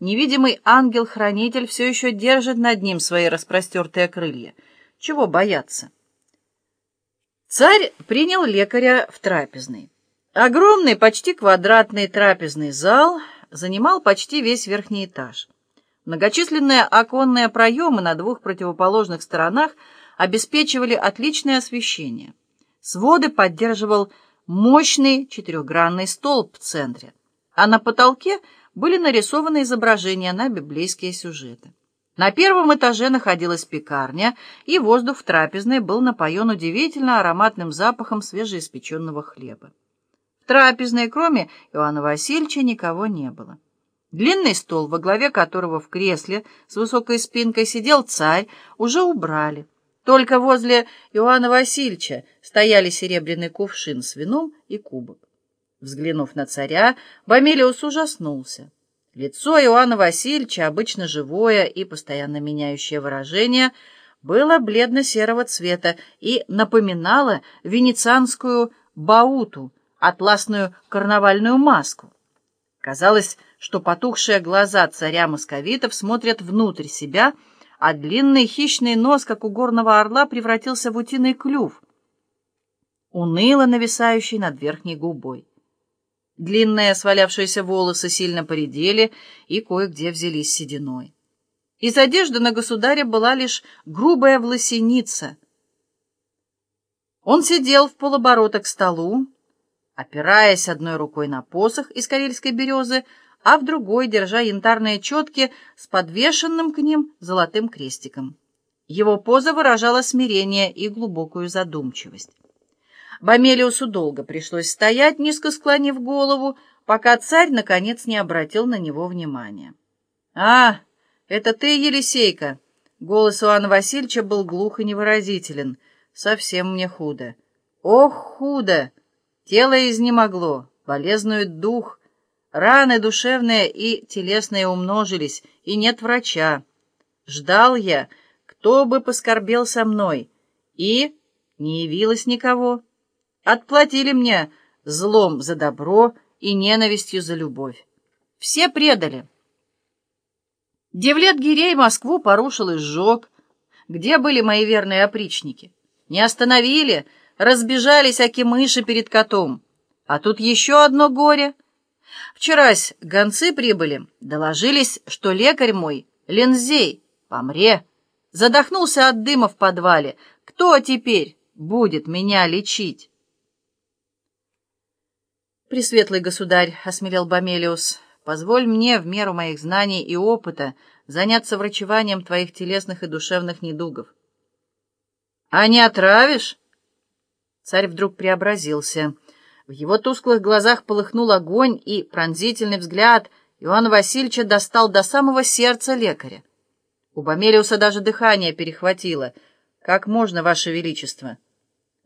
невидимый ангел-хранитель все еще держит над ним свои распростертые крылья. Чего бояться? Царь принял лекаря в трапезный. Огромный, почти квадратный трапезный зал занимал почти весь верхний этаж. Многочисленные оконные проемы на двух противоположных сторонах обеспечивали отличное освещение. Своды поддерживал мощный четырехгранный столб в центре, а на потолке были нарисованы изображения на библейские сюжеты. На первом этаже находилась пекарня, и воздух в трапезной был напоен удивительно ароматным запахом свежеиспеченного хлеба. В трапезной, кроме Иоанна Васильевича, никого не было. Длинный стол, во главе которого в кресле с высокой спинкой сидел царь, уже убрали. Только возле Иоанна Васильевича стояли серебряный кувшин с вином и кубок. Взглянув на царя, Бомелиус ужаснулся. Лицо Иоанна Васильевича, обычно живое и постоянно меняющее выражение, было бледно-серого цвета и напоминало венецианскую бауту, атласную карнавальную маску. Казалось, что потухшие глаза царя московитов смотрят внутрь себя — а длинный хищный нос, как у горного орла, превратился в утиный клюв, уныло нависающий над верхней губой. Длинные свалявшиеся волосы сильно поредели и кое-где взялись сединой. Из одежды на государе была лишь грубая власеница. Он сидел в полоборота к столу, опираясь одной рукой на посох из карельской березы, а в другой держа янтарные четки с подвешенным к ним золотым крестиком. Его поза выражала смирение и глубокую задумчивость. Бомелиусу долго пришлось стоять, низко склонив голову, пока царь, наконец, не обратил на него внимания. «А, это ты, Елисейка!» Голос Иоанна Васильевича был глух и невыразителен. «Совсем мне худо». «Ох, худо! Тело изнемогло, болезнует дух, Раны душевные и телесные умножились, и нет врача. Ждал я, кто бы поскорбел со мной, и не явилось никого. Отплатили мне злом за добро и ненавистью за любовь. Все предали. Девлет Гирей Москву порушил и сжег. Где были мои верные опричники? Не остановили, разбежались аки перед котом. А тут еще одно горе — Вчерась гонцы прибыли, доложились, что лекарь мой, Лензей, помре. Задохнулся от дыма в подвале. Кто теперь будет меня лечить? Пресветлый государь, — осмелел Бомелиус, — позволь мне в меру моих знаний и опыта заняться врачеванием твоих телесных и душевных недугов. — А не отравишь? Царь вдруг преобразился — в его тусклых глазах полыхнул огонь, и пронзительный взгляд Иоанна Васильевича достал до самого сердца лекаря. У Бомелиуса даже дыхание перехватило. «Как можно, Ваше Величество?»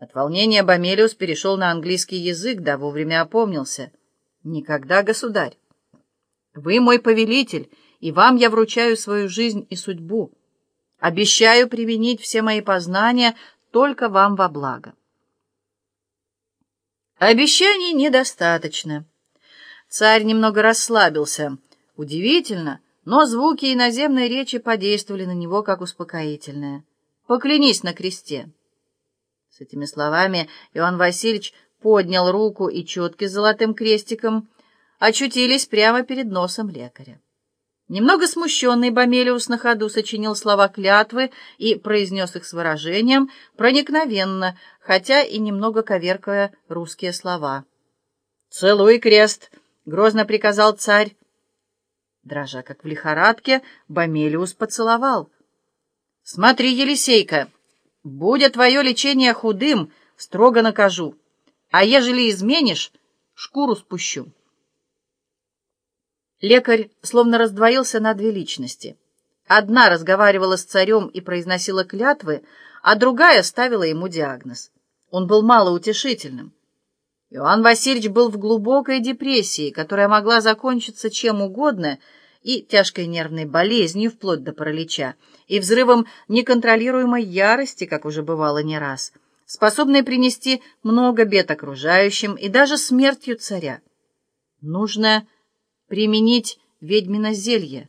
От волнения Бомелиус перешел на английский язык, да вовремя опомнился. «Никогда, государь! Вы мой повелитель, и вам я вручаю свою жизнь и судьбу. Обещаю применить все мои познания только вам во благо». Обещаний недостаточно. Царь немного расслабился. Удивительно, но звуки иноземной речи подействовали на него как успокоительное. «Поклянись на кресте». С этими словами Иоанн Васильевич поднял руку, и четки с золотым крестиком очутились прямо перед носом лекаря. Немного смущенный Бомелиус на ходу сочинил слова клятвы и произнес их с выражением, проникновенно, хотя и немного коверкая русские слова. «Целуй крест!» — грозно приказал царь. Дрожа, как в лихорадке, Бомелиус поцеловал. «Смотри, Елисейка, будет твое лечение худым, строго накажу, а ежели изменишь, шкуру спущу». Лекарь словно раздвоился на две личности. Одна разговаривала с царем и произносила клятвы, а другая ставила ему диагноз. Он был малоутешительным. Иоанн Васильевич был в глубокой депрессии, которая могла закончиться чем угодно, и тяжкой нервной болезнью вплоть до паралича, и взрывом неконтролируемой ярости, как уже бывало не раз, способной принести много бед окружающим и даже смертью царя. Нужно применить ведьмино зелье.